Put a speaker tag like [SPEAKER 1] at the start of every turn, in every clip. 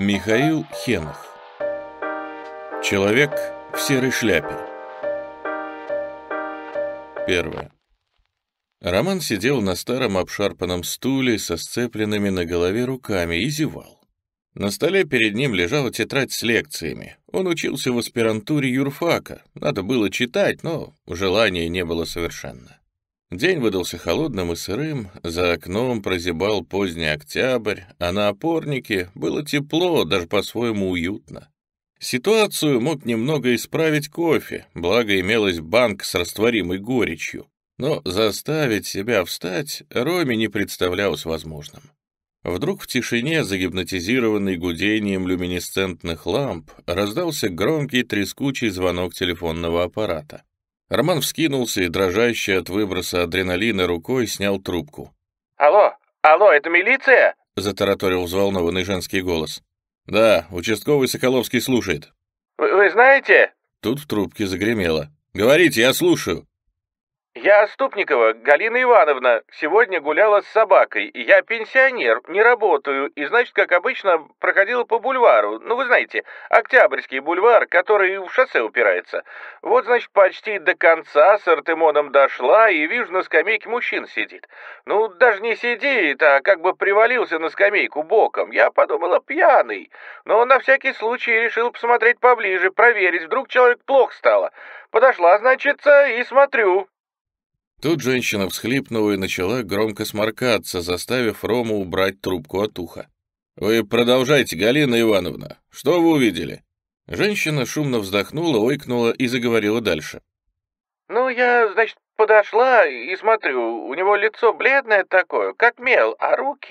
[SPEAKER 1] Михаил Хенах Человек в серой шляпе Первое. Роман сидел на старом обшарпанном стуле со сцепленными на голове руками и зевал. На столе перед ним лежала тетрадь с лекциями. Он учился в аспирантуре юрфака. Надо было читать, но желания не было совершенно. День выдался холодным и сырым, за окном прозябал поздний октябрь, а на опорнике было тепло, даже по-своему уютно. Ситуацию мог немного исправить кофе, благо имелась банк с растворимой горечью. Но заставить себя встать Роме не представлялось возможным. Вдруг в тишине, загипнотизированный гудением люминесцентных ламп, раздался громкий трескучий звонок телефонного аппарата. Роман вскинулся и, дрожащий от выброса адреналина рукой, снял трубку.
[SPEAKER 2] «Алло, алло, это милиция?»
[SPEAKER 1] — затараторил взволнованный женский голос. «Да, участковый Соколовский слушает».
[SPEAKER 2] Вы, «Вы знаете...»
[SPEAKER 1] Тут в трубке загремело. «Говорите, я слушаю».
[SPEAKER 2] «Я Ступникова Галина Ивановна. Сегодня гуляла с собакой. Я пенсионер, не работаю, и, значит, как обычно, проходила по бульвару. Ну, вы знаете, Октябрьский бульвар, который в шоссе упирается. Вот, значит, почти до конца с Артемоном дошла, и вижу, на скамейке мужчин сидит. Ну, даже не сидит, а как бы привалился на скамейку боком. Я подумала, пьяный. Но на всякий случай решил посмотреть поближе, проверить, вдруг человек плохо стало. Подошла, значит, и смотрю».
[SPEAKER 1] Тут женщина всхлипнула и начала громко сморкаться, заставив Рому убрать трубку от уха. «Вы продолжайте, Галина Ивановна. Что вы увидели?» Женщина шумно вздохнула, ойкнула и заговорила дальше.
[SPEAKER 2] «Ну, я, значит, подошла и смотрю, у него лицо бледное такое, как мел, а руки...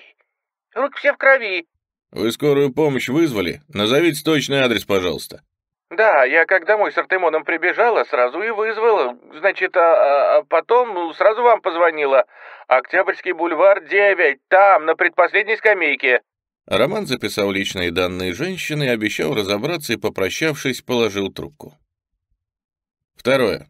[SPEAKER 2] Руки все в крови».
[SPEAKER 1] «Вы скорую помощь вызвали? Назовите точный адрес, пожалуйста».
[SPEAKER 2] Да, я как домой с Артемоном прибежала, сразу и вызвала. Значит, а, а, а потом сразу вам позвонила. Октябрьский бульвар 9, там, на предпоследней скамейке.
[SPEAKER 1] Роман записал личные данные женщины обещал разобраться и, попрощавшись, положил трубку. Второе.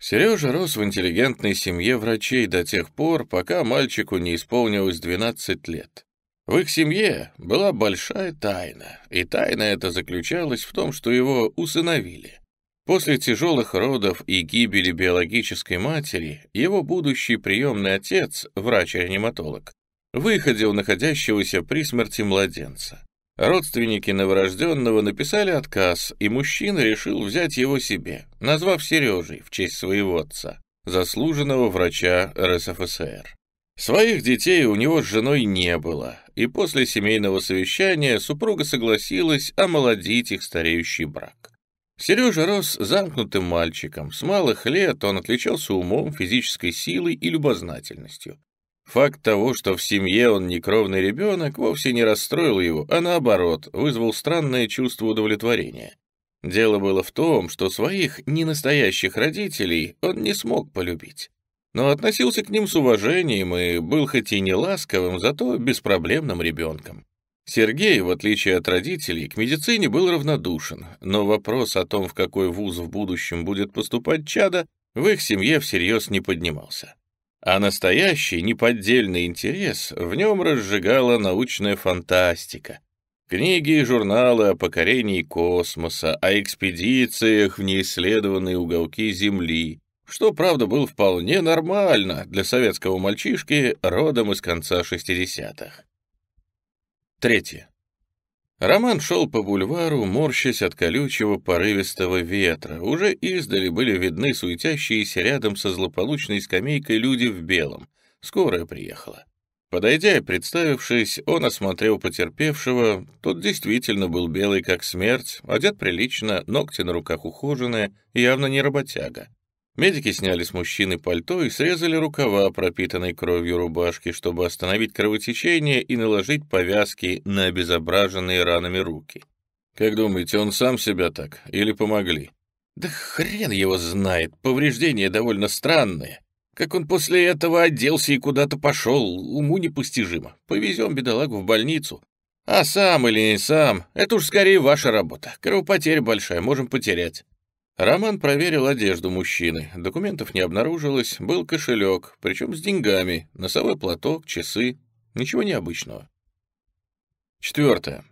[SPEAKER 1] Сережа рос в интеллигентной семье врачей до тех пор, пока мальчику не исполнилось 12 лет. В их семье была большая тайна, и тайна эта заключалась в том, что его усыновили. После тяжелых родов и гибели биологической матери его будущий приемный отец, врач-реаниматолог, выходил находящегося при смерти младенца. Родственники новорожденного написали отказ, и мужчина решил взять его себе, назвав Сережей в честь своего отца, заслуженного врача РСФСР. Своих детей у него с женой не было, и после семейного совещания супруга согласилась омолодить их стареющий брак. Сережа рос замкнутым мальчиком. С малых лет он отличался умом, физической силой и любознательностью. Факт того, что в семье он некровный ребенок, вовсе не расстроил его, а наоборот, вызвал странное чувство удовлетворения. Дело было в том, что своих ненастоящих родителей он не смог полюбить но относился к ним с уважением и был хоть и не ласковым, зато беспроблемным ребенком. Сергей, в отличие от родителей, к медицине был равнодушен, но вопрос о том, в какой вуз в будущем будет поступать чада, в их семье всерьез не поднимался. А настоящий, неподдельный интерес в нем разжигала научная фантастика. Книги и журналы о покорении космоса, о экспедициях в неисследованные уголки Земли, что, правда, было вполне нормально для советского мальчишки родом из конца 60-х. Третье. Роман шел по бульвару, морщась от колючего порывистого ветра. Уже издали были видны суетящиеся рядом со злополучной скамейкой люди в белом. Скорая приехала. Подойдя и представившись, он осмотрел потерпевшего. Тот действительно был белый как смерть, одет прилично, ногти на руках ухоженные, явно не работяга. Медики сняли с мужчины пальто и срезали рукава, пропитанной кровью рубашки, чтобы остановить кровотечение и наложить повязки на обезображенные ранами руки. Как думаете, он сам себя так или помогли? Да хрен его знает, повреждения довольно странные. Как он после этого оделся и куда-то пошел, уму непостижимо. Повезем бедолагу в больницу. А сам или не сам, это уж скорее ваша работа. Кровопотеря большая, можем потерять. Роман проверил одежду мужчины. Документов не обнаружилось, был кошелек, причем с деньгами, носовой платок, часы. Ничего необычного. Четвертое.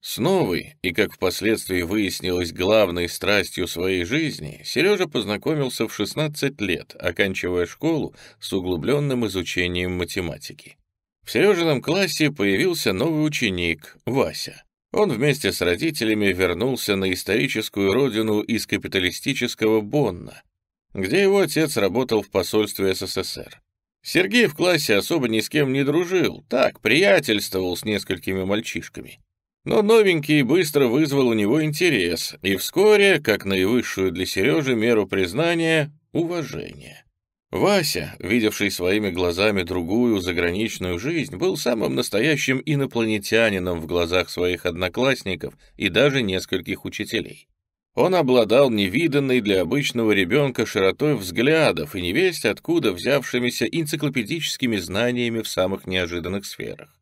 [SPEAKER 1] С новой и, как впоследствии выяснилось, главной страстью своей жизни, Сережа познакомился в 16 лет, оканчивая школу с углубленным изучением математики. В Сережином классе появился новый ученик, Вася. Он вместе с родителями вернулся на историческую родину из капиталистического Бонна, где его отец работал в посольстве СССР. Сергей в классе особо ни с кем не дружил, так, приятельствовал с несколькими мальчишками. Но новенький быстро вызвал у него интерес, и вскоре, как наивысшую для Сережи меру признания, уважение. Вася, видевший своими глазами другую заграничную жизнь, был самым настоящим инопланетянином в глазах своих одноклассников и даже нескольких учителей. Он обладал невиданной для обычного ребенка широтой взглядов и невесть откуда взявшимися энциклопедическими знаниями в самых неожиданных сферах.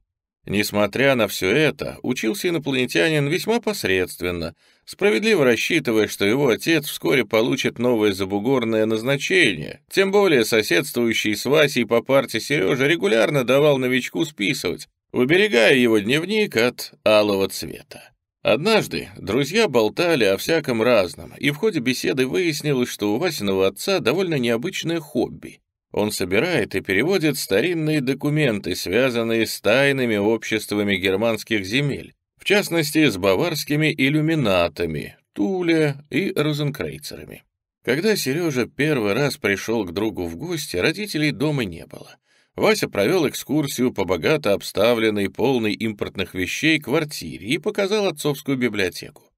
[SPEAKER 1] Несмотря на все это, учился инопланетянин весьма посредственно, справедливо рассчитывая, что его отец вскоре получит новое забугорное назначение, тем более соседствующий с Васей по парте Сережа регулярно давал новичку списывать, уберегая его дневник от алого цвета. Однажды друзья болтали о всяком разном, и в ходе беседы выяснилось, что у Васиного отца довольно необычное хобби. Он собирает и переводит старинные документы, связанные с тайными обществами германских земель, в частности, с баварскими иллюминатами, Туле и розенкрейцерами. Когда Сережа первый раз пришел к другу в гости, родителей дома не было. Вася провел экскурсию по богато обставленной, полной импортных вещей квартире и показал отцовскую библиотеку.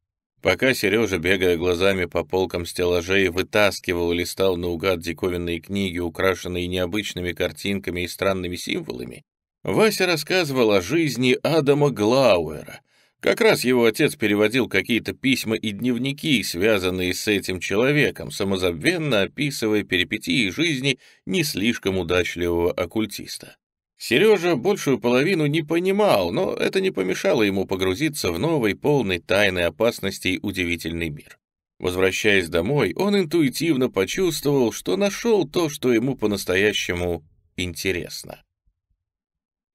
[SPEAKER 1] Пока Сережа, бегая глазами по полкам стеллажей, вытаскивал и листал наугад диковинные книги, украшенные необычными картинками и странными символами, Вася рассказывал о жизни Адама Глауэра. Как раз его отец переводил какие-то письма и дневники, связанные с этим человеком, самозабвенно описывая перипетии жизни не слишком удачливого оккультиста. Сережа большую половину не понимал, но это не помешало ему погрузиться в новый, полный тайны опасностей удивительный мир. Возвращаясь домой, он интуитивно почувствовал, что нашел то, что ему по-настоящему интересно.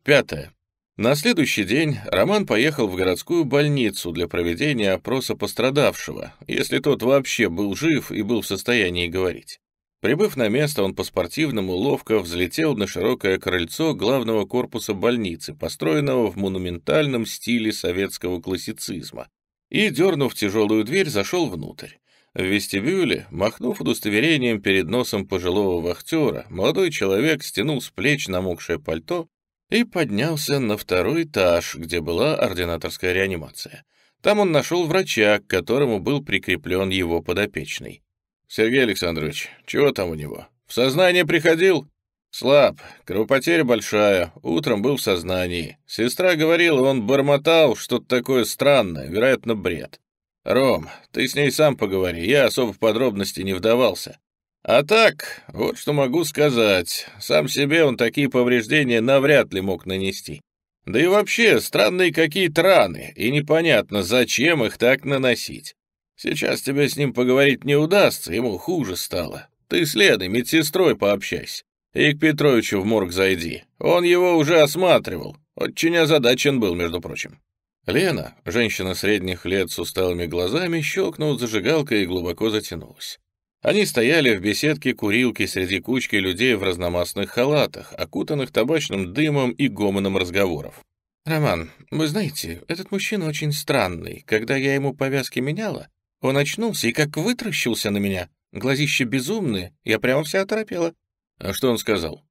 [SPEAKER 1] Пятое. На следующий день Роман поехал в городскую больницу для проведения опроса пострадавшего, если тот вообще был жив и был в состоянии говорить. Прибыв на место, он по-спортивному ловко взлетел на широкое крыльцо главного корпуса больницы, построенного в монументальном стиле советского классицизма, и, дернув тяжелую дверь, зашел внутрь. В вестибюле, махнув удостоверением перед носом пожилого вахтера, молодой человек стянул с плеч намокшее пальто и поднялся на второй этаж, где была ординаторская реанимация. Там он нашел врача, к которому был прикреплен его подопечный. «Сергей Александрович, чего там у него? В сознание приходил?» «Слаб, кровопотеря большая, утром был в сознании. Сестра говорила, он бормотал что-то такое странное, вероятно, бред. Ром, ты с ней сам поговори, я особо в подробности не вдавался. А так, вот что могу сказать, сам себе он такие повреждения навряд ли мог нанести. Да и вообще, странные какие-то раны, и непонятно, зачем их так наносить. Сейчас тебе с ним поговорить не удастся, ему хуже стало. Ты следуй, медсестрой пообщайся. И к Петровичу в морг зайди. Он его уже осматривал. Очень озадачен был, между прочим. Лена, женщина средних лет с усталыми глазами, щелкнула зажигалкой и глубоко затянулась. Они стояли в беседке курилки среди кучки людей в разномастных халатах, окутанных табачным дымом и гомоном разговоров. «Роман, вы знаете, этот мужчина очень странный. Когда я ему повязки меняла, он очнулся и как вытращился на меня. Глазище безумные, я прямо вся оторопела. А что он сказал?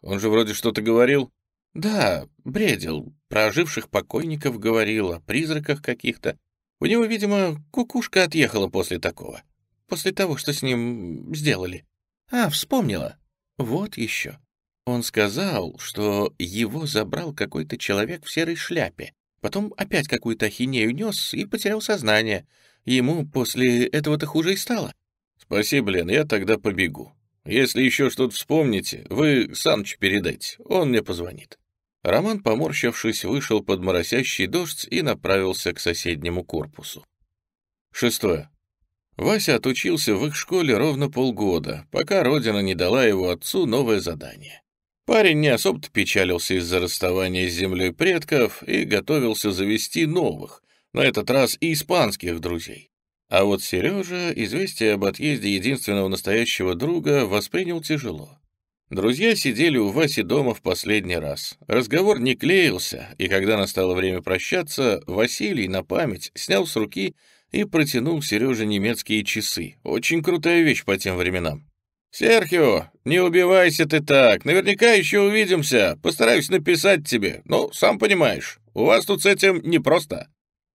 [SPEAKER 1] Он же вроде что-то говорил. Да, бредил. Про оживших покойников говорил, о призраках каких-то. У него, видимо, кукушка отъехала после такого. После того, что с ним сделали. А, вспомнила. Вот еще. Он сказал, что его забрал какой-то человек в серой шляпе. Потом опять какую-то ахинею нес и потерял сознание. Ему после этого-то хуже и стало. Спасибо, Лен, я тогда побегу. Если еще что-то вспомните, вы Саныч передайте, он мне позвонит. Роман, поморщившись, вышел под моросящий дождь и направился к соседнему корпусу. Шестое. Вася отучился в их школе ровно полгода, пока родина не дала его отцу новое задание. Парень не особо-то печалился из-за расставания с землей предков и готовился завести новых, на этот раз и испанских друзей. А вот Сережа известие об отъезде единственного настоящего друга воспринял тяжело. Друзья сидели у Васи дома в последний раз. Разговор не клеился, и когда настало время прощаться, Василий на память снял с руки и протянул Сереже немецкие часы. Очень крутая вещь по тем временам. «Серхио, не убивайся ты так, наверняка еще увидимся, постараюсь написать тебе, но сам понимаешь, у вас тут с этим непросто».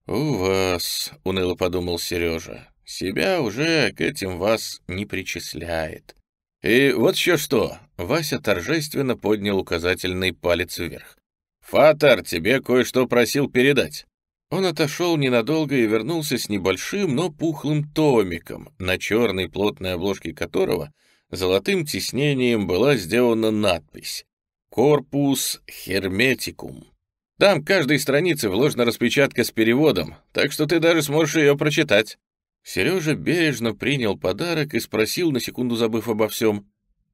[SPEAKER 1] «У вас», — уныло подумал Сережа, — «себя уже к этим вас не причисляет». «И вот еще что!» — Вася торжественно поднял указательный палец вверх. «Фатер тебе кое-что просил передать». Он отошел ненадолго и вернулся с небольшим, но пухлым томиком, на черной плотной обложке которого золотым тиснением была сделана надпись «Корпус Херметикум». Там каждой странице вложена распечатка с переводом, так что ты даже сможешь ее прочитать. Сережа бережно принял подарок и спросил, на секунду забыв обо всем,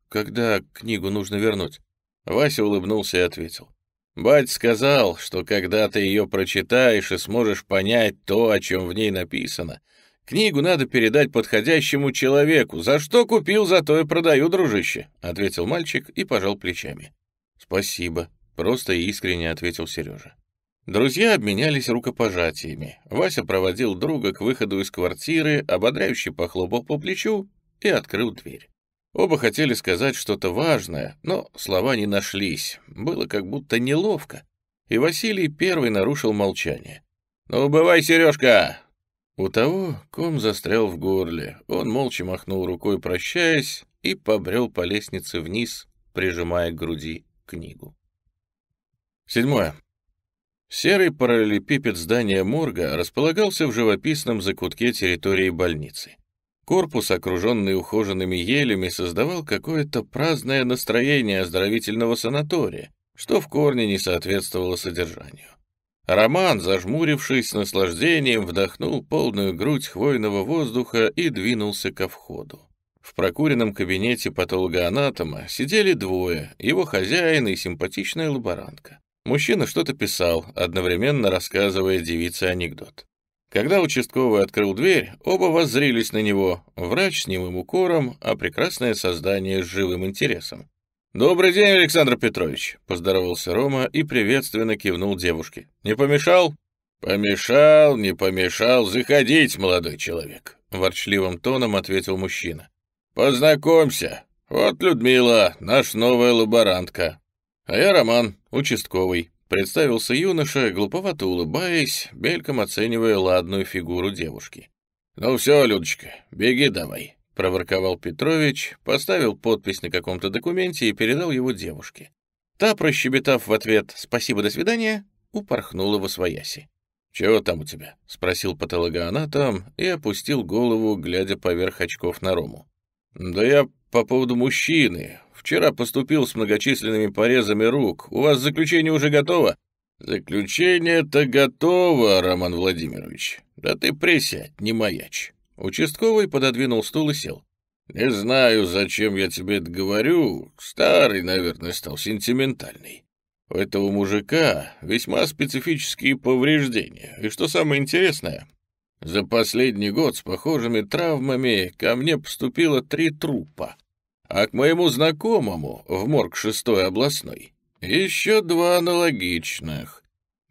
[SPEAKER 1] когда книгу нужно вернуть. Вася улыбнулся и ответил. «Бать сказал, что когда ты ее прочитаешь и сможешь понять то, о чем в ней написано, книгу надо передать подходящему человеку. За что купил, за то и продаю, дружище», — ответил мальчик и пожал плечами. «Спасибо», — просто и искренне ответил Сережа. Друзья обменялись рукопожатиями. Вася проводил друга к выходу из квартиры, ободряюще похлопал по плечу и открыл дверь. Оба хотели сказать что-то важное, но слова не нашлись. Было как будто неловко. И Василий первый нарушил молчание. «Ну, бывай, Сережка!» У того ком застрял в горле. Он молча махнул рукой, прощаясь, и побрел по лестнице вниз, прижимая к груди книгу. Седьмое. Серый параллелепипед здания морга располагался в живописном закутке территории больницы. Корпус, окруженный ухоженными елями, создавал какое-то праздное настроение оздоровительного санатория, что в корне не соответствовало содержанию. Роман, зажмурившись с наслаждением, вдохнул полную грудь хвойного воздуха и двинулся ко входу. В прокуренном кабинете патологоанатома сидели двое, его хозяин и симпатичная лаборантка. Мужчина что-то писал, одновременно рассказывая девице анекдот. Когда участковый открыл дверь, оба воззрились на него, врач с немым укором, а прекрасное создание с живым интересом. «Добрый день, Александр Петрович!» — поздоровался Рома и приветственно кивнул девушке. «Не помешал?» «Помешал, не помешал, заходить, молодой человек!» — ворчливым тоном ответил мужчина. «Познакомься, вот Людмила, наша новая лаборантка, «А я Роман, участковый», — представился юноша, глуповато улыбаясь, бельком оценивая ладную фигуру девушки. «Ну все, Людочка, беги давай», — проворковал Петрович, поставил подпись на каком-то документе и передал его девушке. Та, прощебетав в ответ «спасибо, до свидания», упорхнула во свояси. «Чего там у тебя?» — спросил патологоанатом и опустил голову, глядя поверх очков на Рому. «Да я по поводу мужчины. Вчера поступил с многочисленными порезами рук. У вас заключение уже готово?» «Заключение-то готово, Роман Владимирович. Да ты присядь, не маячь». Участковый пододвинул стул и сел. «Не знаю, зачем я тебе это говорю. Старый, наверное, стал сентиментальный. У этого мужика весьма специфические повреждения. И что самое интересное, за последний год с похожими травмами ко мне поступило три трупа а к моему знакомому в морг шестой областной еще два аналогичных.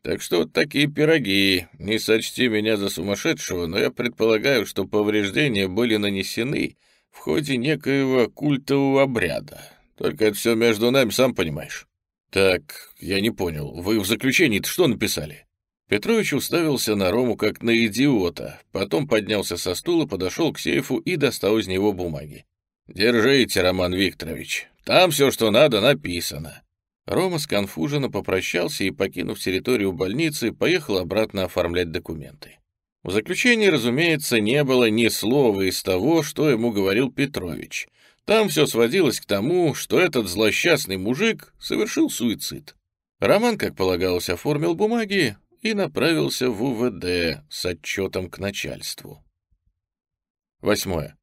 [SPEAKER 1] Так что вот такие пироги. Не сочти меня за сумасшедшего, но я предполагаю, что повреждения были нанесены в ходе некоего культового обряда. Только это все между нами, сам понимаешь. Так, я не понял, вы в заключении что написали? Петрович уставился на Рому как на идиота, потом поднялся со стула, подошел к сейфу и достал из него бумаги. «Держите, Роман Викторович, там все, что надо, написано». Рома сконфуженно попрощался и, покинув территорию больницы, поехал обратно оформлять документы. В заключении, разумеется, не было ни слова из того, что ему говорил Петрович. Там все сводилось к тому, что этот злосчастный мужик совершил суицид. Роман, как полагалось, оформил бумаги и направился в УВД с отчетом к начальству. Восьмое.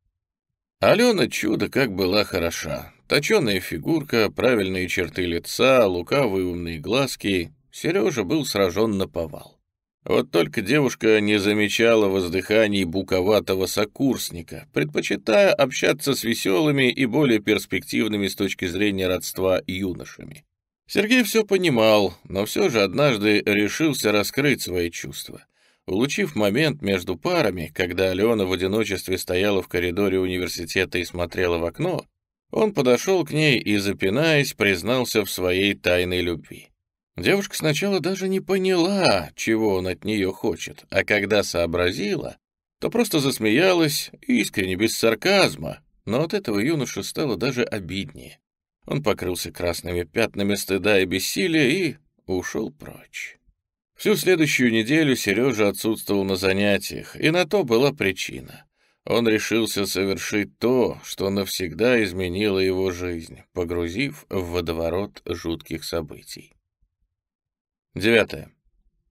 [SPEAKER 1] Алена чудо как была хороша. Точеная фигурка, правильные черты лица, лукавые умные глазки. Сережа был сражен на повал. Вот только девушка не замечала воздыханий буковатого сокурсника, предпочитая общаться с веселыми и более перспективными с точки зрения родства юношами. Сергей все понимал, но все же однажды решился раскрыть свои чувства. Улучив момент между парами, когда Алена в одиночестве стояла в коридоре университета и смотрела в окно, он подошел к ней и, запинаясь, признался в своей тайной любви. Девушка сначала даже не поняла, чего он от нее хочет, а когда сообразила, то просто засмеялась, искренне, без сарказма, но от этого юноша стало даже обиднее. Он покрылся красными пятнами стыда и бессилия и ушел прочь. Всю следующую неделю Сережа отсутствовал на занятиях, и на то была причина. Он решился совершить то, что навсегда изменило его жизнь, погрузив в водоворот жутких событий. Девятое.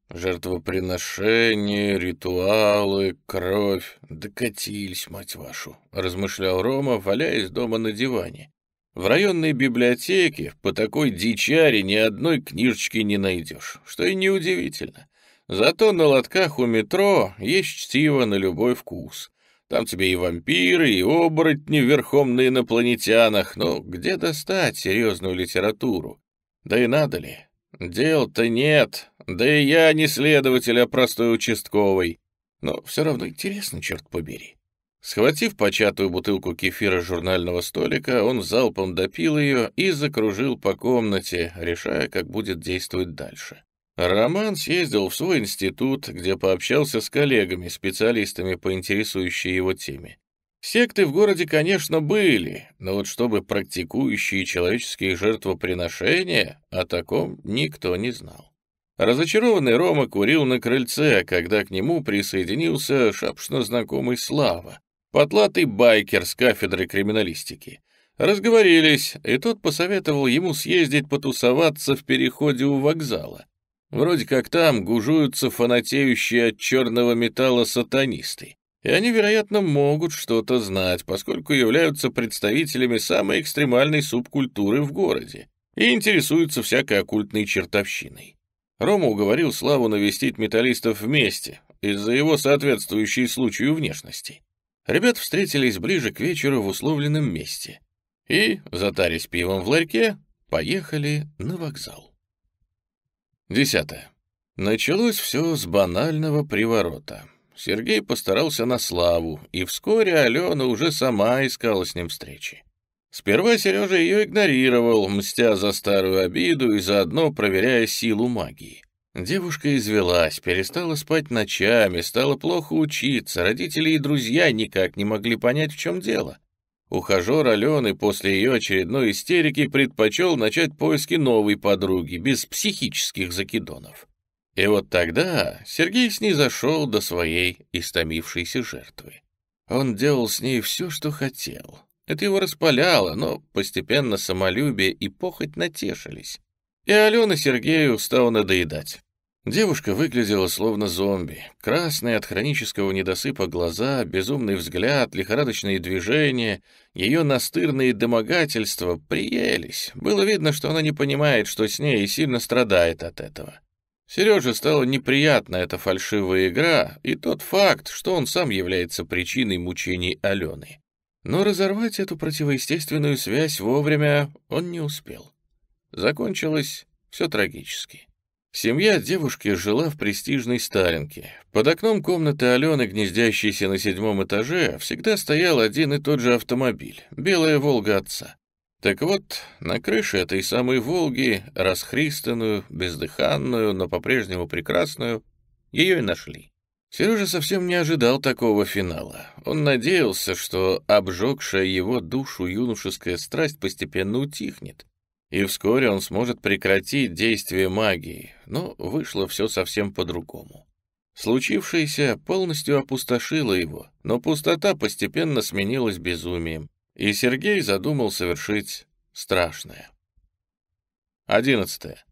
[SPEAKER 1] «Жертвоприношения, ритуалы, кровь. Докатились, мать вашу», — размышлял Рома, валяясь дома на диване. «В районной библиотеке по такой дичаре ни одной книжечки не найдешь, что и неудивительно. Зато на лотках у метро есть чтиво на любой вкус. Там тебе и вампиры, и оборотни верхом на инопланетянах, но где достать серьезную литературу? Да и надо ли?» Дел-то нет, да и я не следователь, а простой участковый. Но все равно интересно, черт побери. Схватив початую бутылку кефира журнального столика, он залпом допил ее и закружил по комнате, решая, как будет действовать дальше. Роман съездил в свой институт, где пообщался с коллегами, специалистами по интересующей его теме. Секты в городе, конечно, были, но вот чтобы практикующие человеческие жертвоприношения, о таком никто не знал. Разочарованный Рома курил на крыльце, когда к нему присоединился шапшно знакомый Слава, потлатый байкер с кафедры криминалистики. Разговорились, и тот посоветовал ему съездить потусоваться в переходе у вокзала. Вроде как там гужуются фанатеющие от черного металла сатанисты и они, вероятно, могут что-то знать, поскольку являются представителями самой экстремальной субкультуры в городе и интересуются всякой оккультной чертовщиной. Рома уговорил Славу навестить металлистов вместе из-за его соответствующей случаю внешности. Ребят встретились ближе к вечеру в условленном месте и, затарясь пивом в ларьке, поехали на вокзал. Десятое. Началось все с банального приворота. Сергей постарался на славу, и вскоре Алена уже сама искала с ним встречи. Сперва Сережа ее игнорировал, мстя за старую обиду и заодно проверяя силу магии. Девушка извелась, перестала спать ночами, стала плохо учиться, родители и друзья никак не могли понять, в чем дело. Ухажер Алены после ее очередной истерики предпочел начать поиски новой подруги, без психических закидонов. И вот тогда Сергей снизошел до своей истомившейся жертвы. Он делал с ней все, что хотел. Это его распаляло, но постепенно самолюбие и похоть натешились. И Алена Сергею стала надоедать. Девушка выглядела словно зомби. Красные от хронического недосыпа глаза, безумный взгляд, лихорадочные движения, ее настырные домогательства приелись. Было видно, что она не понимает, что с ней, и сильно страдает от этого. Сереже стала неприятна эта фальшивая игра и тот факт, что он сам является причиной мучений Алены. Но разорвать эту противоестественную связь вовремя он не успел. Закончилось все трагически. Семья девушки жила в престижной Сталинке. Под окном комнаты Алены, гнездящейся на седьмом этаже, всегда стоял один и тот же автомобиль — белая «Волга» отца. Так вот, на крыше этой самой «Волги», расхристанную, бездыханную, но по-прежнему прекрасную, ее и нашли. Сережа совсем не ожидал такого финала. Он надеялся, что обжегшая его душу юношеская страсть постепенно утихнет, и вскоре он сможет прекратить действие магии, но вышло все совсем по-другому. Случившееся полностью опустошило его, но пустота постепенно сменилась безумием и Сергей задумал совершить страшное. Одиннадцатое.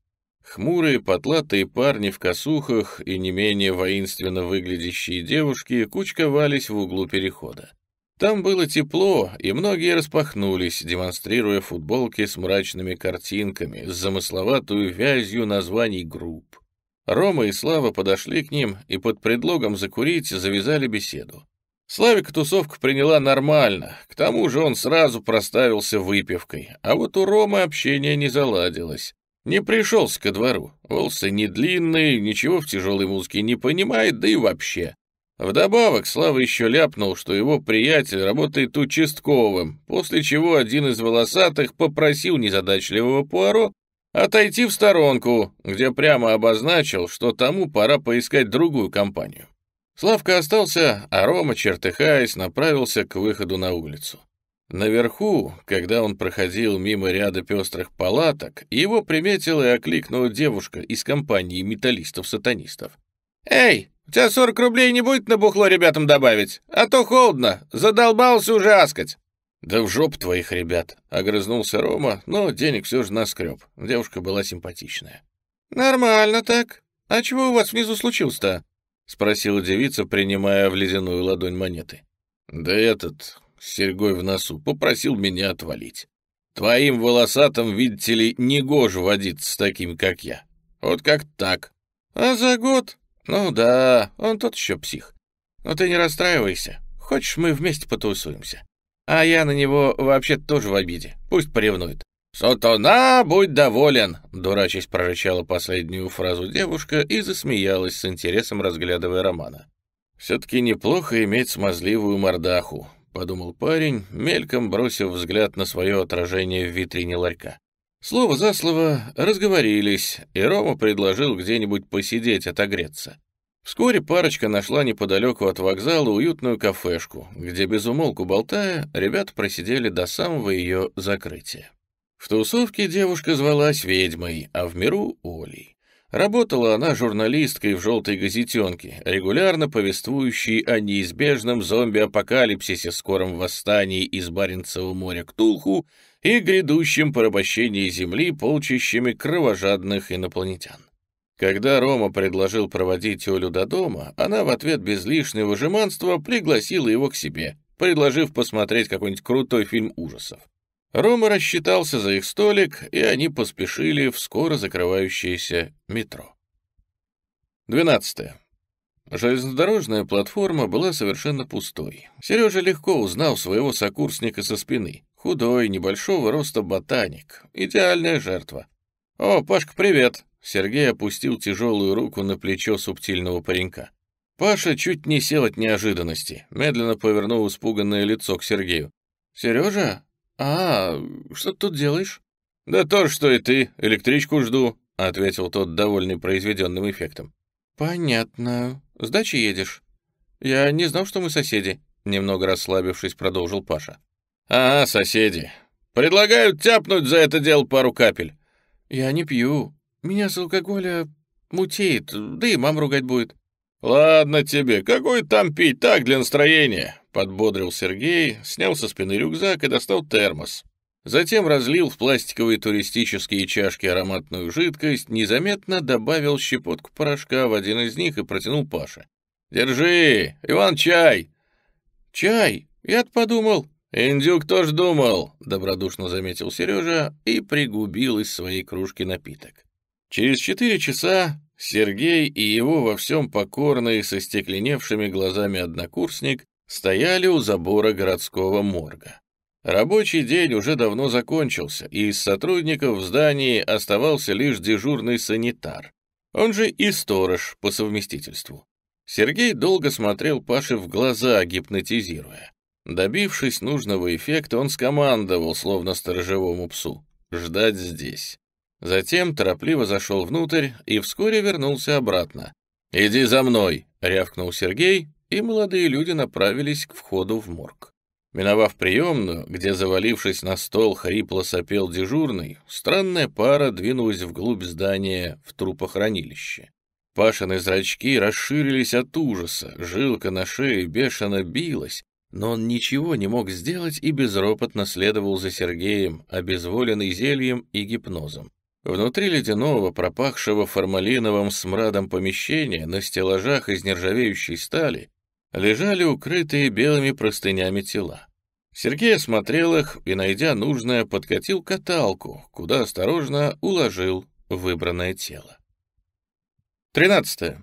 [SPEAKER 1] Хмурые потлатые парни в косухах и не менее воинственно выглядящие девушки кучковались в углу перехода. Там было тепло, и многие распахнулись, демонстрируя футболки с мрачными картинками, с замысловатую вязью названий групп. Рома и Слава подошли к ним и под предлогом закурить завязали беседу. Славика тусовка приняла нормально, к тому же он сразу проставился выпивкой, а вот у Ромы общение не заладилось. Не пришелся ко двору, волосы не длинные, ничего в тяжелой музыке не понимает, да и вообще. Вдобавок Слава еще ляпнул, что его приятель работает участковым, после чего один из волосатых попросил незадачливого Пуаро отойти в сторонку, где прямо обозначил, что тому пора поискать другую компанию. Славка остался, а Рома, чертыхаясь, направился к выходу на улицу. Наверху, когда он проходил мимо ряда пестрых палаток, его приметила и окликнула девушка из компании металлистов-сатанистов. «Эй, у тебя 40 рублей не будет на бухло ребятам добавить? А то холодно, задолбался уже аскать». «Да в жоп твоих ребят!» — огрызнулся Рома, но денег все же наскреб. Девушка была симпатичная.
[SPEAKER 2] «Нормально так. А чего у вас внизу случилось-то?»
[SPEAKER 1] — спросила девица, принимая в ледяную ладонь монеты. «Да этот, с серьгой в носу, попросил меня отвалить. Твоим волосатым, видите ли, негоже водиться с такими, как я. Вот как так.
[SPEAKER 2] А за год?
[SPEAKER 1] Ну да, он тот еще псих.
[SPEAKER 2] Но ты не расстраивайся. Хочешь, мы вместе потусуемся? А я на него вообще тоже в обиде. Пусть поревнует.
[SPEAKER 1] «Сатана, будь доволен!» — дурачись прорычала последнюю фразу девушка и засмеялась с интересом, разглядывая Романа. «Все-таки неплохо иметь смазливую мордаху», — подумал парень, мельком бросив взгляд на свое отражение в витрине ларька. Слово за слово разговорились, и Рома предложил где-нибудь посидеть, отогреться. Вскоре парочка нашла неподалеку от вокзала уютную кафешку, где безумолку болтая, ребята просидели до самого ее закрытия. В тусовке девушка звалась ведьмой, а в миру — Олей. Работала она журналисткой в «желтой газетенке», регулярно повествующей о неизбежном зомби-апокалипсисе, скором восстании из Баренцева моря к Тулху и грядущем порабощении Земли полчищами кровожадных инопланетян. Когда Рома предложил проводить Олю до дома, она в ответ без лишнего жеманства пригласила его к себе, предложив посмотреть какой-нибудь крутой фильм ужасов. Рома рассчитался за их столик, и они поспешили в скоро закрывающееся метро. 12. Железнодорожная платформа была совершенно пустой. Сережа легко узнал своего сокурсника со спины. Худой, небольшого роста ботаник. Идеальная жертва. «О, Пашка, привет!» Сергей опустил тяжелую руку на плечо субтильного паренька. Паша чуть не сел от неожиданности, медленно повернул испуганное лицо к Сергею. «Сережа? А, что ты тут делаешь?» «Да то, что и ты, электричку жду», — ответил тот, довольный произведенным эффектом. «Понятно. С дачи едешь?» «Я не знал, что мы соседи», — немного расслабившись, продолжил Паша. «А, соседи. Предлагают тяпнуть за это дело пару капель». «Я не пью. Меня с алкоголя мутеет, да и мам ругать будет». «Ладно тебе, какой там пить, так, для настроения?» — подбодрил Сергей, снял со спины рюкзак и достал термос. Затем разлил в пластиковые туристические чашки ароматную жидкость, незаметно добавил щепотку порошка в один из них и протянул Паше. «Держи, Иван, чай!» «Чай? Я-то подумал». «Индюк тоже думал», — добродушно заметил Сережа и пригубил из своей кружки напиток. Через четыре часа Сергей и его во всем покорный со стекленевшими глазами однокурсник стояли у забора городского морга. Рабочий день уже давно закончился, и из сотрудников в здании оставался лишь дежурный санитар, он же и сторож по совместительству. Сергей долго смотрел Паше в глаза, гипнотизируя. Добившись нужного эффекта, он скомандовал, словно сторожевому псу, «Ждать здесь». Затем торопливо зашел внутрь и вскоре вернулся обратно. «Иди за мной!» — рявкнул Сергей, и молодые люди направились к входу в морг. Миновав приемную, где, завалившись на стол, хрипло сопел дежурный, странная пара двинулась вглубь здания в трупохранилище. Пашины зрачки расширились от ужаса, жилка на шее бешено билась, но он ничего не мог сделать и безропотно следовал за Сергеем, обезволенный зельем и гипнозом. Внутри ледяного, пропахшего формалиновым смрадом помещения на стеллажах из нержавеющей стали лежали укрытые белыми простынями тела. Сергей осмотрел их и, найдя нужное, подкатил каталку, куда осторожно уложил выбранное тело. 13.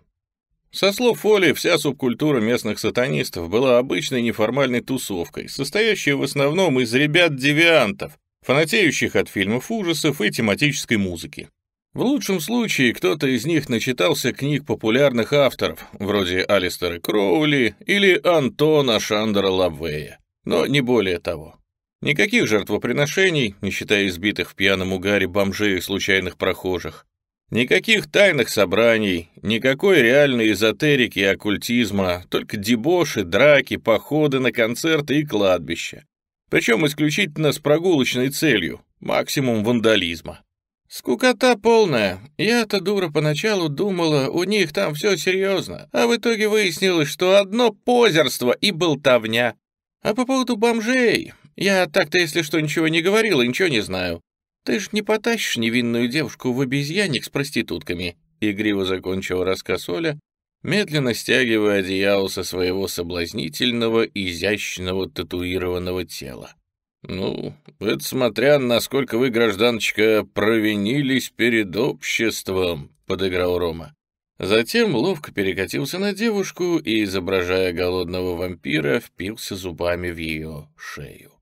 [SPEAKER 1] Со слов Оли, вся субкультура местных сатанистов была обычной неформальной тусовкой, состоящей в основном из ребят-девиантов, фанатеющих от фильмов ужасов и тематической музыки. В лучшем случае кто-то из них начитался книг популярных авторов, вроде Алистера Кроули или Антона Шандера Лавея, но не более того. Никаких жертвоприношений, не считая избитых в пьяном угаре бомжей и случайных прохожих. Никаких тайных собраний, никакой реальной эзотерики и оккультизма, только дебоши, драки, походы на концерты и кладбища. Причем исключительно с прогулочной целью, максимум вандализма. Скукота полная. Я-то, дура, поначалу думала, у них там все серьезно, а в итоге выяснилось, что одно позерство и болтовня. А по поводу бомжей, я так-то, если что, ничего не говорила, ничего не знаю. Ты ж не потащишь невинную девушку в обезьянник с проститутками, игриво закончил рассказ Оля, медленно стягивая одеяло со своего соблазнительного, изящного татуированного тела. «Ну, это смотря, насколько вы, гражданочка, провинились перед обществом», — подыграл Рома. Затем ловко перекатился на девушку и, изображая голодного вампира, впился зубами в ее шею.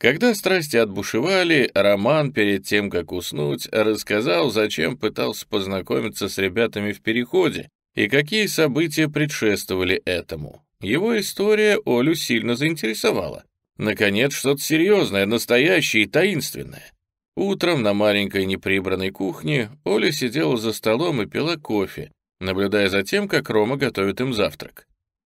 [SPEAKER 1] Когда страсти отбушевали, Роман перед тем, как уснуть, рассказал, зачем пытался познакомиться с ребятами в переходе и какие события предшествовали этому. Его история Олю сильно заинтересовала. Наконец, что-то серьезное, настоящее и таинственное. Утром на маленькой неприбранной кухне Оля сидела за столом и пила кофе, наблюдая за тем, как Рома готовит им завтрак.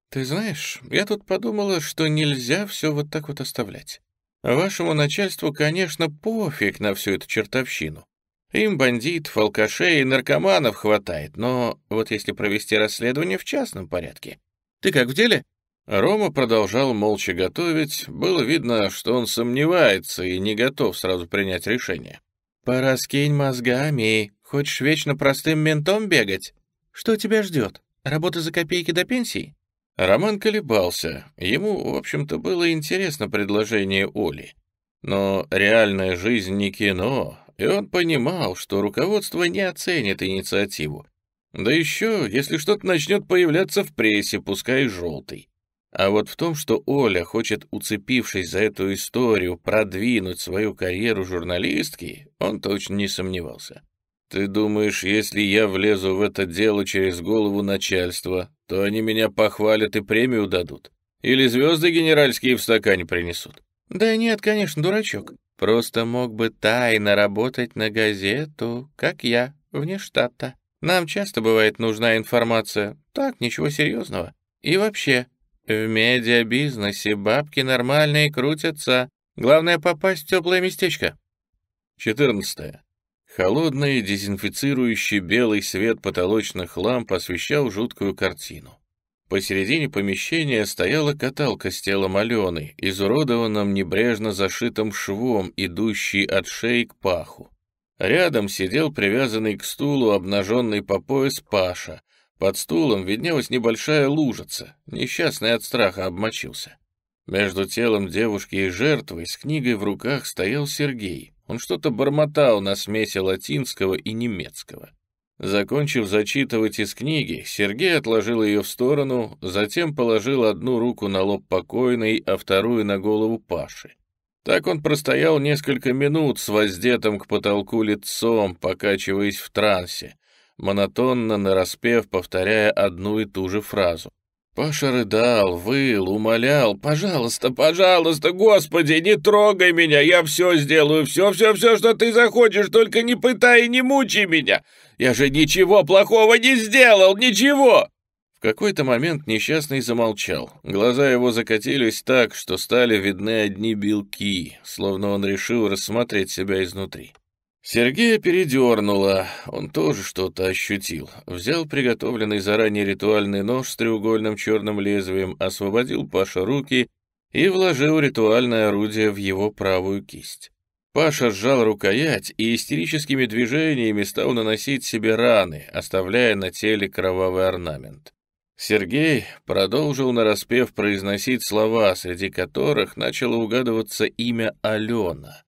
[SPEAKER 1] «Ты знаешь, я тут подумала, что нельзя все вот так вот оставлять. Вашему начальству, конечно, пофиг на всю эту чертовщину. Им бандитов, алкашей и наркоманов хватает, но вот если провести расследование в частном порядке. Ты как в деле?» Рома продолжал молча готовить, было видно, что он сомневается и не готов сразу принять решение. «Пораскинь мозгами, хочешь вечно простым ментом бегать? Что тебя ждет? Работа за копейки до пенсии?» Роман колебался, ему, в общем-то, было интересно предложение Оли. Но реальная жизнь не кино, и он понимал, что руководство не оценит инициативу. Да еще, если что-то начнет появляться в прессе, пускай желтый. А вот в том, что Оля хочет, уцепившись за эту историю, продвинуть свою карьеру журналистки, он точно не сомневался. «Ты думаешь, если я влезу в это дело через голову начальства, то они меня похвалят и премию дадут? Или звезды генеральские в стакане принесут?» «Да нет, конечно, дурачок. Просто мог бы тайно работать на газету, как я, вне штата. Нам часто бывает нужна информация. Так, ничего серьезного. И вообще, в медиабизнесе бабки нормальные крутятся. Главное попасть в теплое местечко. 14. Холодный, дезинфицирующий белый свет потолочных ламп освещал жуткую картину. Посередине помещения стояла каталка с телом Алены, изуродованным небрежно зашитым швом, идущий от шеи к паху. Рядом сидел привязанный к стулу обнаженный по пояс Паша, под стулом виднелась небольшая лужица, несчастный от страха обмочился. Между телом девушки и жертвой с книгой в руках стоял Сергей. Он что-то бормотал на смеси латинского и немецкого. Закончив зачитывать из книги, Сергей отложил ее в сторону, затем положил одну руку на лоб покойной, а вторую на голову Паши. Так он простоял несколько минут с воздетым к потолку лицом, покачиваясь в трансе, монотонно нараспев, повторяя одну и ту же фразу. Паша рыдал, выл, умолял. «Пожалуйста, пожалуйста, Господи, не трогай меня, я все сделаю, все-все-все, что ты захочешь, только не пытай и не мучай меня! Я же ничего плохого не сделал, ничего!» В какой-то момент несчастный замолчал. Глаза его закатились так, что стали видны одни белки, словно он решил рассмотреть себя изнутри. Сергея передернуло, он тоже что-то ощутил. Взял приготовленный заранее ритуальный нож с треугольным черным лезвием, освободил Паша руки и вложил ритуальное орудие в его правую кисть. Паша сжал рукоять и истерическими движениями стал наносить себе раны, оставляя на теле кровавый орнамент. Сергей продолжил нараспев произносить слова, среди которых начало угадываться имя Алена.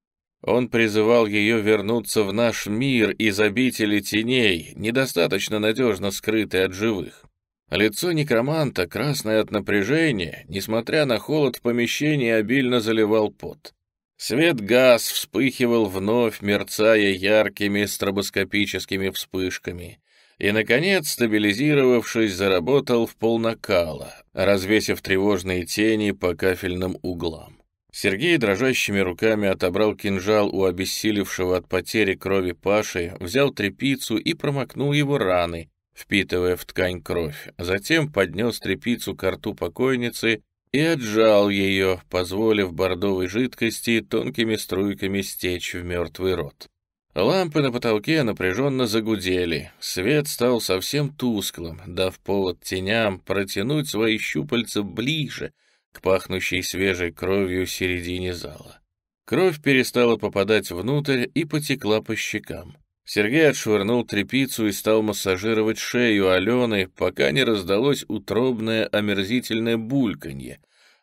[SPEAKER 1] Он призывал ее вернуться в наш мир из обители теней, недостаточно надежно скрытый от живых. Лицо некроманта, красное от напряжения, несмотря на холод в помещении, обильно заливал пот. Свет газ вспыхивал вновь, мерцая яркими стробоскопическими вспышками. И, наконец, стабилизировавшись, заработал в полнакала, развесив тревожные тени по кафельным углам. Сергей дрожащими руками отобрал кинжал у обессилевшего от потери крови Паши, взял трепицу и промокнул его раны, впитывая в ткань кровь, затем поднес трепицу к рту покойницы и отжал ее, позволив бордовой жидкости тонкими струйками стечь в мертвый рот. Лампы на потолке напряженно загудели, свет стал совсем тусклым, дав повод теням протянуть свои щупальца ближе к пахнущей свежей кровью середине зала. Кровь перестала попадать внутрь и потекла по щекам. Сергей отшвырнул трепицу и стал массажировать шею Алены, пока не раздалось утробное омерзительное бульканье,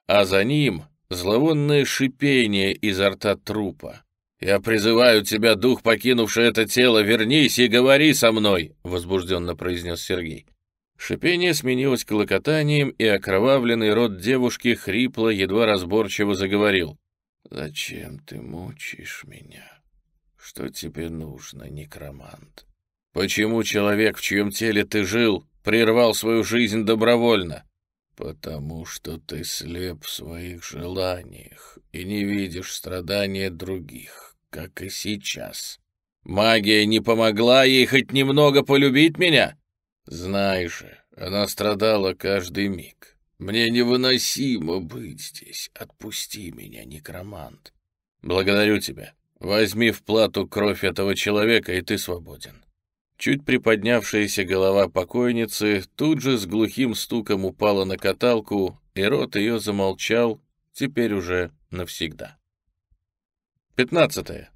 [SPEAKER 1] а за ним зловонное шипение изо рта трупа. «Я призываю тебя, дух, покинувший это тело, вернись и говори со мной!» — возбужденно произнес Сергей. Шипение сменилось клокотанием, и окровавленный рот девушки хрипло, едва разборчиво заговорил. «Зачем ты мучаешь меня?» Что тебе нужно, некромант? Почему человек, в чьем теле ты жил, прервал свою жизнь добровольно? Потому что ты слеп в своих желаниях и не видишь страдания других, как и сейчас. Магия не помогла ей хоть немного полюбить меня? Знай же, она страдала каждый миг. Мне невыносимо быть здесь. Отпусти меня, некромант. Благодарю тебя. Возьми в плату кровь этого человека, и ты свободен». Чуть приподнявшаяся голова покойницы тут же с глухим стуком упала на каталку, и рот ее замолчал, теперь уже навсегда. 15.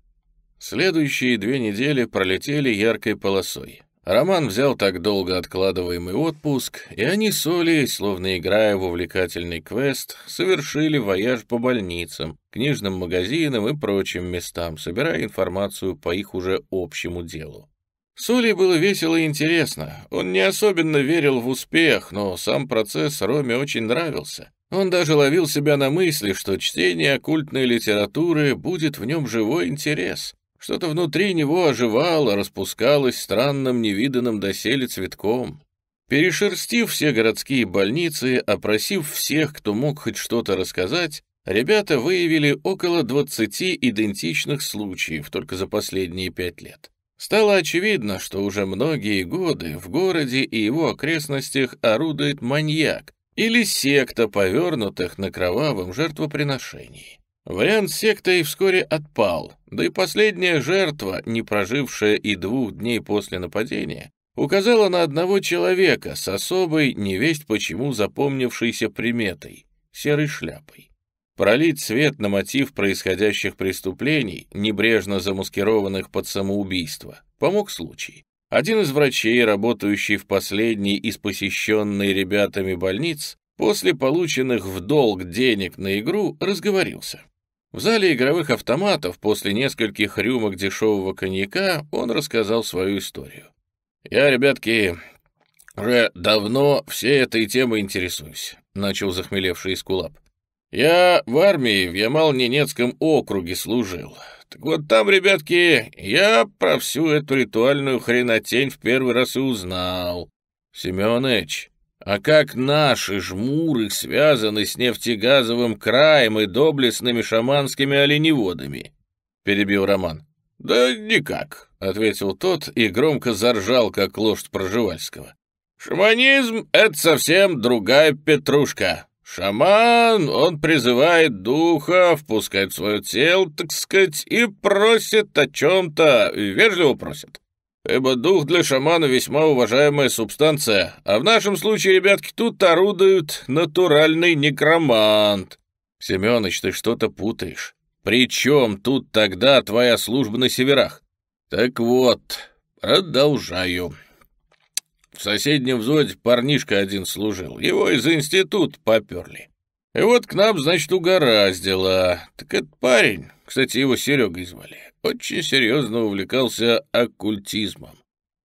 [SPEAKER 1] Следующие две недели пролетели яркой полосой. Роман взял так долго откладываемый отпуск, и они с Олей, словно играя в увлекательный квест, совершили вояж по больницам, книжным магазинам и прочим местам, собирая информацию по их уже общему делу. С Олей было весело и интересно. Он не особенно верил в успех, но сам процесс Роме очень нравился. Он даже ловил себя на мысли, что чтение оккультной литературы будет в нем живой интерес. Что-то внутри него оживало, распускалось странным невиданным доселе цветком. Перешерстив все городские больницы, опросив всех, кто мог хоть что-то рассказать, ребята выявили около 20 идентичных случаев только за последние пять лет. Стало очевидно, что уже многие годы в городе и его окрестностях орудует маньяк или секта повернутых на кровавом жертвоприношении. Вариант с сектой вскоре отпал, да и последняя жертва, не прожившая и двух дней после нападения, указала на одного человека с особой, невесть почему запомнившейся приметой — серой шляпой. Пролить свет на мотив происходящих преступлений, небрежно замаскированных под самоубийство, помог случай. Один из врачей, работающий в последней из посещенной ребятами больниц, после полученных в долг денег на игру, разговорился. В зале игровых автоматов после нескольких рюмок дешевого коньяка он рассказал свою историю. «Я, ребятки, уже давно всей этой темой интересуюсь», — начал захмелевший Искулап. «Я в армии в Ямал-Ненецком округе служил. Так вот там, ребятки, я про всю эту ритуальную хренотень в первый раз и узнал. Семёныч, а как наши жмуры связаны с нефтегазовым краем и доблестными шаманскими оленеводами? Перебил Роман. Да никак, ответил тот и громко заржал, как лошадь Проживальского. Шаманизм — это совсем другая петрушка. Шаман, он призывает духа, впускает в свое тело, так сказать, и просит о чем-то, вежливо просит ибо дух для шамана весьма уважаемая субстанция, а в нашем случае, ребятки, тут орудует натуральный некромант. Семёныч, ты что-то путаешь. При чем тут тогда твоя служба на северах? Так вот, продолжаю. В соседнем взводе парнишка один служил, его из института поперли. И вот к нам, значит, угораздило. Так этот парень Кстати, его Серегой звали. Очень серьезно увлекался оккультизмом.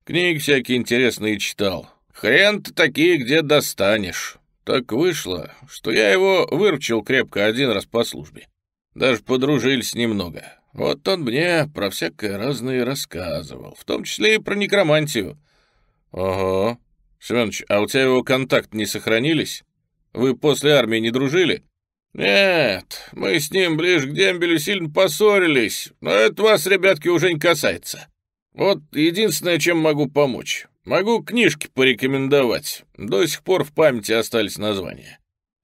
[SPEAKER 1] Книги всякие интересные читал. Хрен ты такие где достанешь. Так вышло, что я его выручил крепко один раз по службе. Даже подружились немного. Вот он мне про всякое разное рассказывал, в том числе и про некромантию. Ого. Семенович, а у тебя его контакт не сохранились? Вы после армии не дружили? Нет, мы с ним ближе к дембелю сильно поссорились, но это вас, ребятки, уже не касается. Вот единственное, чем могу помочь. Могу книжки порекомендовать. До сих пор в памяти остались названия.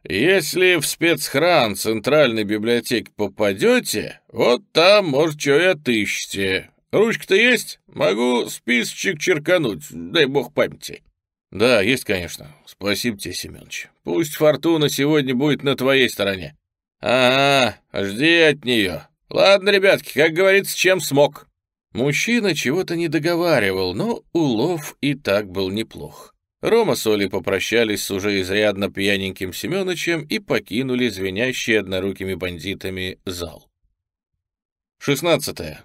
[SPEAKER 1] Если в спецхран Центральной библиотеки попадете, вот там, может, что и отыщете. Ручка-то есть? Могу списочек черкануть, дай бог памяти. Да, есть, конечно. Спасибо тебе, Семенович. Пусть фортуна сегодня будет на твоей стороне. Ага, жди от нее. Ладно, ребятки, как говорится, чем смог. Мужчина чего-то не договаривал, но улов и так был неплох. Рома с Олей попрощались с уже изрядно пьяненьким Семеновичем и покинули звенящий однорукими бандитами зал. 16.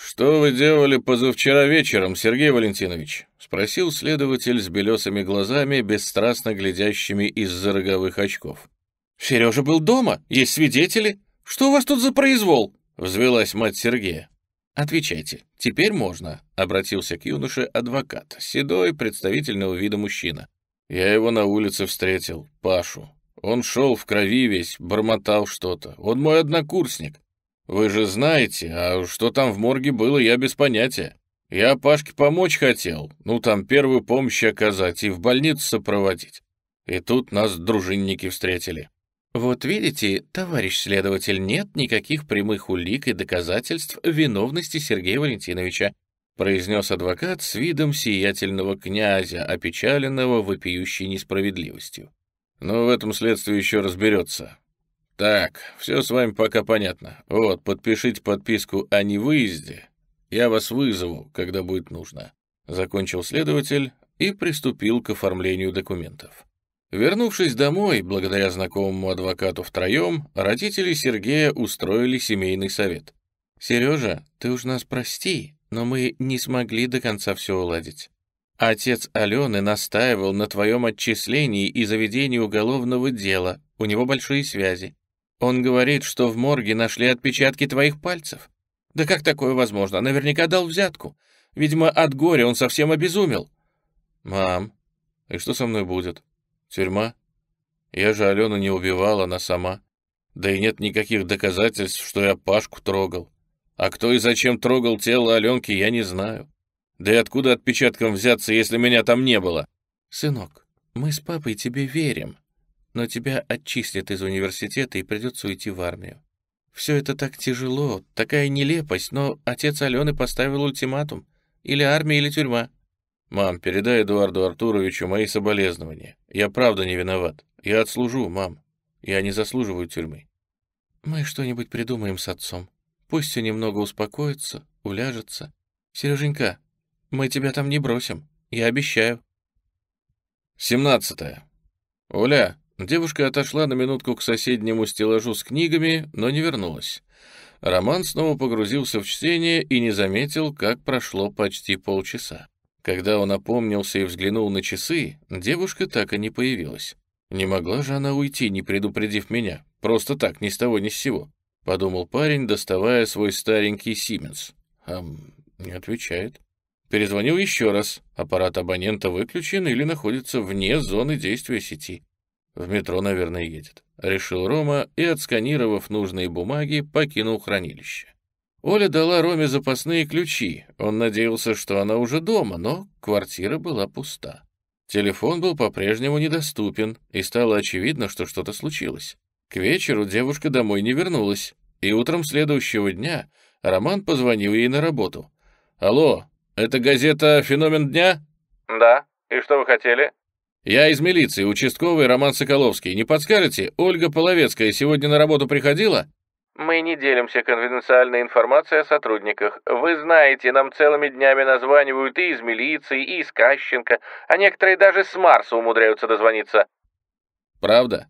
[SPEAKER 1] «Что вы делали позавчера вечером, Сергей Валентинович?» — спросил следователь с белесыми глазами, бесстрастно глядящими из-за роговых очков.
[SPEAKER 2] «Сережа был дома, есть свидетели. Что у вас тут за произвол?»
[SPEAKER 1] — взвелась мать Сергея.
[SPEAKER 2] «Отвечайте, теперь можно», — обратился к юноше адвокат, седой, представительного вида мужчина.
[SPEAKER 1] «Я его на улице встретил, Пашу. Он шел в крови весь, бормотал что-то. Он мой однокурсник. Вы же знаете, а что там в морге было, я без понятия. Я Пашке помочь хотел, ну там первую помощь оказать и в больницу сопроводить. И тут нас дружинники встретили.
[SPEAKER 2] «Вот видите, товарищ следователь, нет никаких прямых улик и доказательств виновности Сергея Валентиновича», произнес адвокат с видом сиятельного князя, опечаленного вопиющей несправедливостью.
[SPEAKER 1] «Но в этом следствие еще разберется. Так, все с вами пока понятно. Вот, подпишите подписку о невыезде. Я вас вызову, когда будет нужно», закончил следователь и приступил к оформлению документов. Вернувшись домой, благодаря знакомому адвокату втроем, родители Сергея устроили семейный совет.
[SPEAKER 2] «Сережа, ты уж нас прости, но мы не смогли до конца все уладить. Отец Алены настаивал на твоем отчислении и заведении уголовного дела, у него большие связи. Он говорит, что в морге нашли отпечатки твоих пальцев. Да как такое возможно? Наверняка дал взятку. Видимо, от горя он совсем обезумел».
[SPEAKER 1] «Мам, и что со мной будет?» Тюрьма? Я же Алену не убивал, она сама. Да и нет никаких доказательств, что я Пашку трогал. А кто и зачем трогал тело Аленки, я не знаю. Да и откуда отпечатком взяться, если меня там не было?
[SPEAKER 2] Сынок, мы с папой тебе верим, но тебя отчислят из университета и придется уйти в армию. Все это так тяжело, такая нелепость, но отец Алены поставил ультиматум. Или армия, или тюрьма.
[SPEAKER 1] «Мам, передай Эдуарду Артуровичу мои соболезнования. Я правда не виноват. Я отслужу, мам. Я не заслуживаю тюрьмы».
[SPEAKER 2] «Мы что-нибудь придумаем с отцом. Пусть все немного успокоится, уляжется. Сереженька, мы тебя там не бросим. Я обещаю».
[SPEAKER 1] 17. Оля, девушка отошла на минутку к соседнему стеллажу с книгами, но не вернулась. Роман снова погрузился в чтение и не заметил, как прошло почти полчаса. Когда он опомнился и взглянул на часы, девушка так и не появилась. Не могла же она уйти, не предупредив меня. Просто так, ни с того ни с сего. Подумал парень, доставая свой старенький Сименс. А не отвечает. Перезвонил еще раз. Аппарат абонента выключен или находится вне зоны действия сети. В метро, наверное, едет. Решил Рома и, отсканировав нужные бумаги, покинул хранилище. Оля дала Роме запасные ключи. Он надеялся, что она уже дома, но квартира была пуста. Телефон был по-прежнему недоступен, и стало очевидно, что что-то случилось. К вечеру девушка домой не вернулась, и утром следующего дня Роман позвонил ей на работу. «Алло, это газета «Феномен дня»?»
[SPEAKER 2] «Да. И что вы хотели?»
[SPEAKER 1] «Я из милиции, участковый Роман Соколовский. Не подскажете, Ольга Половецкая сегодня на работу приходила?»
[SPEAKER 2] Мы не делимся конфиденциальной информацией о сотрудниках. Вы знаете, нам целыми днями названивают и из милиции, и из Кащенко, а некоторые даже с Марса умудряются дозвониться.
[SPEAKER 1] Правда?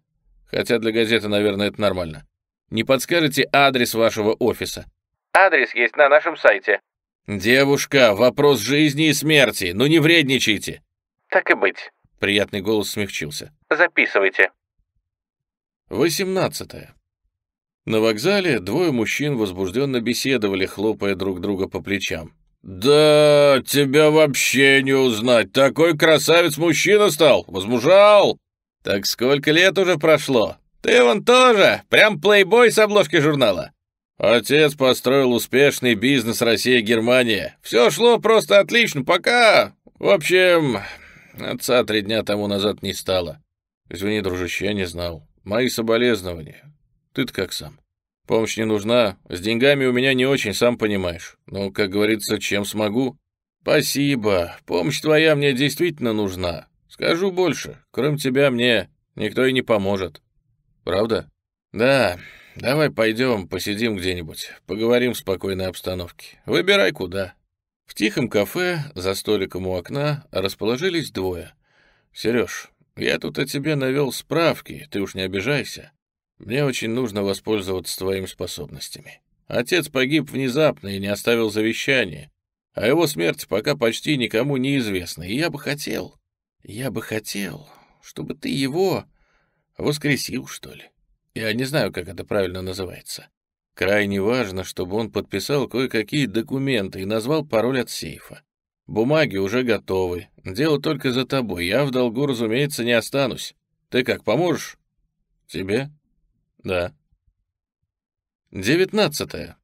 [SPEAKER 1] Хотя для газеты, наверное, это нормально. Не подскажете адрес вашего офиса?»
[SPEAKER 2] «Адрес есть на нашем сайте».
[SPEAKER 1] «Девушка, вопрос жизни и смерти, ну не вредничайте!»
[SPEAKER 2] «Так и быть».
[SPEAKER 1] Приятный голос смягчился.
[SPEAKER 2] «Записывайте».
[SPEAKER 1] Восемнадцатое. На вокзале двое мужчин возбужденно беседовали, хлопая друг друга по плечам. «Да, тебя вообще не узнать. Такой красавец-мужчина стал, возмужал!» «Так сколько лет уже прошло? Ты вон тоже, прям плейбой с обложки журнала!» Отец построил успешный бизнес Россия-Германия. Все шло просто отлично, пока... В общем, отца три дня тому назад не стало. Извини, дружище, я не знал. Мои соболезнования. Ты-то как сам? Помощь не нужна. С деньгами у меня не очень, сам понимаешь. Но, как говорится, чем смогу. Спасибо. Помощь твоя мне действительно нужна. Скажу больше. Кроме тебя мне никто и не поможет. Правда? Да. Давай пойдем, посидим где-нибудь. Поговорим в спокойной обстановке. Выбирай куда. В тихом кафе за столиком у окна расположились двое. Сереж, я тут о тебе навел справки, ты уж не обижайся. Мне очень нужно воспользоваться твоими способностями. Отец погиб внезапно и не оставил завещания, а его смерть пока почти никому не известна, и я бы хотел, я бы хотел, чтобы ты его воскресил, что ли. Я не знаю, как это правильно называется. Крайне важно, чтобы он подписал кое-какие документы и назвал пароль от сейфа. Бумаги уже готовы. Дело только за тобой. Я в долгу, разумеется, не останусь. Ты как, поможешь? Тебе? Да. Девятнадцатое.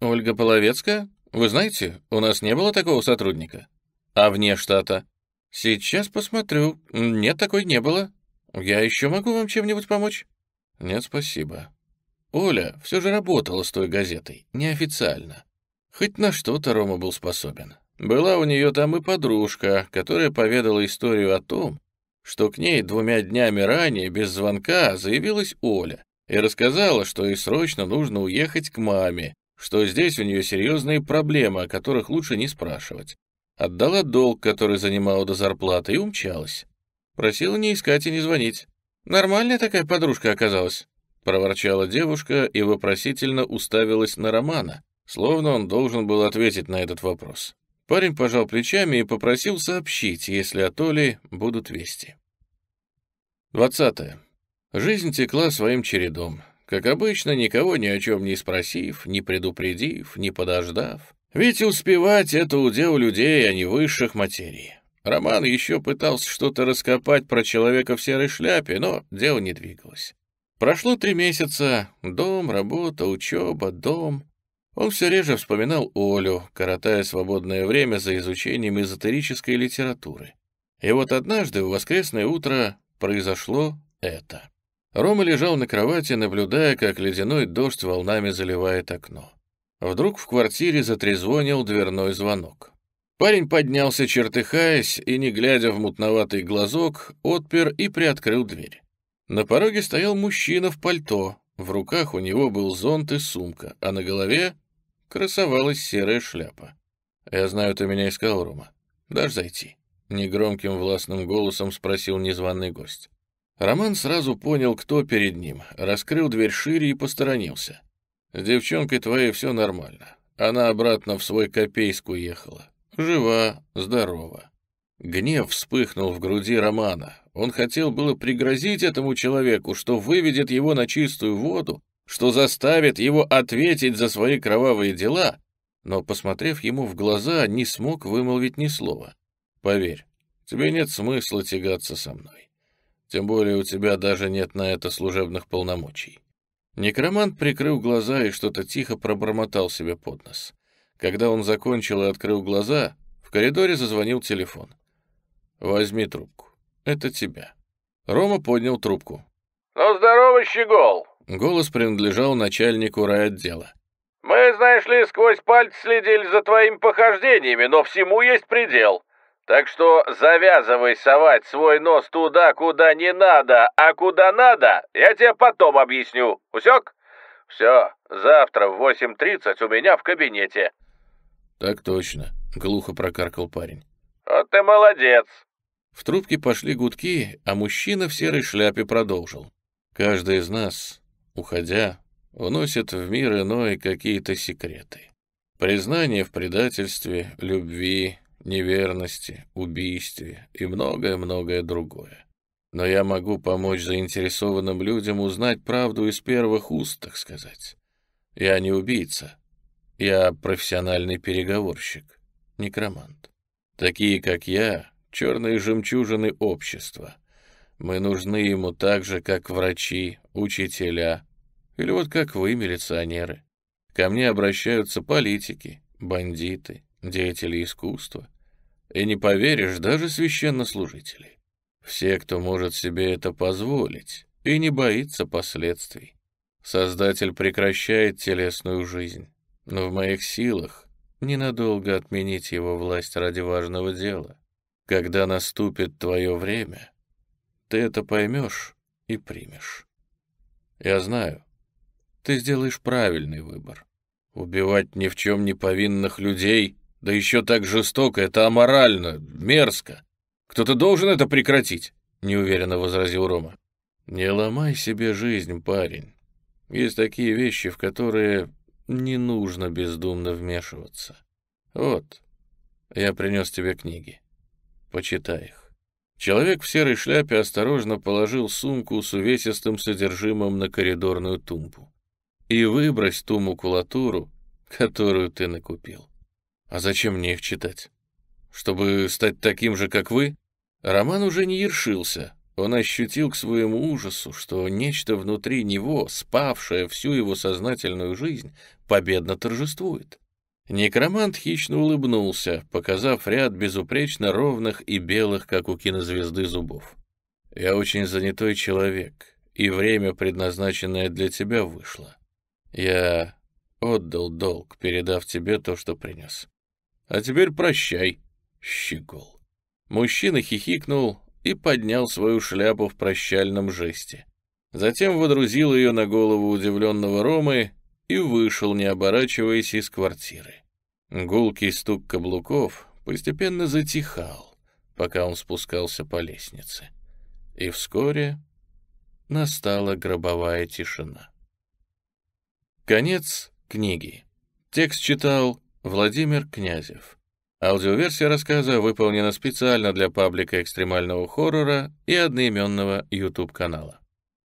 [SPEAKER 1] Ольга Половецкая? Вы знаете, у нас не было такого сотрудника. А вне штата? Сейчас посмотрю. Нет, такой не было. Я еще могу вам чем-нибудь помочь? Нет, спасибо. Оля все же работала с той газетой, неофициально. Хоть на что-то Рома был способен. Была у нее там и подружка, которая поведала историю о том, что к ней двумя днями ранее без звонка заявилась Оля и рассказала, что ей срочно нужно уехать к маме, что здесь у нее серьезные проблемы, о которых лучше не спрашивать. Отдала долг, который занимала до зарплаты, и умчалась. Просила не искать и не звонить. Нормальная такая подружка оказалась. Проворчала девушка и вопросительно уставилась на Романа, словно он должен был ответить на этот вопрос. Парень пожал плечами и попросил сообщить, если от Оли будут вести. 20. Жизнь текла своим чередом. Как обычно, никого ни о чем не спросив, не предупредив, не подождав. Ведь успевать — это удел людей, а не высших материй. Роман еще пытался что-то раскопать про человека в серой шляпе, но дело не двигалось. Прошло три месяца. Дом, работа, учеба, дом. Он все реже вспоминал Олю, коротая свободное время за изучением эзотерической литературы. И вот однажды в воскресное утро произошло это. Рома лежал на кровати, наблюдая, как ледяной дождь волнами заливает окно. Вдруг в квартире затрезвонил дверной звонок. Парень поднялся, чертыхаясь, и, не глядя в мутноватый глазок, отпер и приоткрыл дверь. На пороге стоял мужчина в пальто, в руках у него был зонт и сумка, а на голове красовалась серая шляпа. «Я знаю, ты меня искал, Рома. Дашь зайти?» Негромким властным голосом спросил незваный гость. Роман сразу понял, кто перед ним, раскрыл дверь шире и посторонился. «С девчонкой твоей все нормально. Она обратно в свой Копейск уехала. Жива, здорова». Гнев вспыхнул в груди Романа. Он хотел было пригрозить этому человеку, что выведет его на чистую воду, что заставит его ответить за свои кровавые дела, но, посмотрев ему в глаза, не смог вымолвить ни слова. «Поверь, тебе нет смысла тягаться со мной. Тем более у тебя даже нет на это служебных полномочий». Некромант прикрыл глаза и что-то тихо пробормотал себе под нос. Когда он закончил и открыл глаза, в коридоре зазвонил телефон. «Возьми трубку. Это тебя». Рома поднял трубку.
[SPEAKER 2] «Ну, здорово, Щегол!»
[SPEAKER 1] Голос принадлежал начальнику райотдела.
[SPEAKER 2] «Мы, знаешь ли, сквозь пальцы следили за твоими похождениями, но всему есть предел. Так что завязывай совать свой нос туда, куда не надо, а куда надо, я тебе потом объясню. Усек? Все, завтра в 8.30 у меня в кабинете».
[SPEAKER 1] «Так точно», — глухо прокаркал парень.
[SPEAKER 2] «Вот ты молодец».
[SPEAKER 1] В трубке пошли гудки, а мужчина в серой шляпе продолжил. «Каждый из нас, уходя, уносят в мир иной какие-то секреты. Признание в предательстве, любви, неверности, убийстве и многое-многое другое. Но я могу помочь заинтересованным людям узнать правду из первых уст, так сказать. Я не убийца. Я профессиональный переговорщик, некромант. Такие, как я, черные жемчужины общества. Мы нужны ему так же, как врачи, учителя, или вот как вы, милиционеры. Ко мне обращаются политики, бандиты, деятели искусства. И не поверишь, даже священнослужители. Все, кто может себе это позволить и не боится последствий. Создатель прекращает телесную жизнь, но в моих силах ненадолго отменить его власть ради важного дела. Когда наступит твое время, ты это поймешь и примешь. Я знаю, ты сделаешь правильный выбор. Убивать ни в чем не повинных людей, да еще так жестоко, это аморально, мерзко. Кто-то должен это прекратить, неуверенно возразил Рома. Не ломай себе жизнь, парень. Есть такие вещи, в которые не нужно бездумно вмешиваться. Вот, я принес тебе книги. Почитай их. Человек в серой шляпе осторожно положил сумку с увесистым содержимым на коридорную тумбу и выбрось ту макулатуру, которую ты накупил. А зачем мне их читать? Чтобы стать таким же, как вы? Роман уже не ершился. Он ощутил к своему ужасу, что нечто внутри него, спавшее всю его сознательную жизнь, победно торжествует. Некромант хищно улыбнулся, показав ряд безупречно ровных и белых, как у кинозвезды, зубов. «Я очень занятой человек, и время, предназначенное для тебя, вышло. Я отдал долг, передав тебе то, что принес. А теперь прощай, щегол. Мужчина хихикнул и поднял свою шляпу в прощальном жесте. Затем водрузил ее на голову удивленного Ромы и вышел, не оборачиваясь, из квартиры. Гулкий стук каблуков постепенно затихал, пока он спускался по лестнице. И вскоре настала гробовая тишина. Конец книги. Текст читал Владимир Князев. Аудиоверсия рассказа выполнена специально для паблика экстремального хоррора и одноименного YouTube-канала.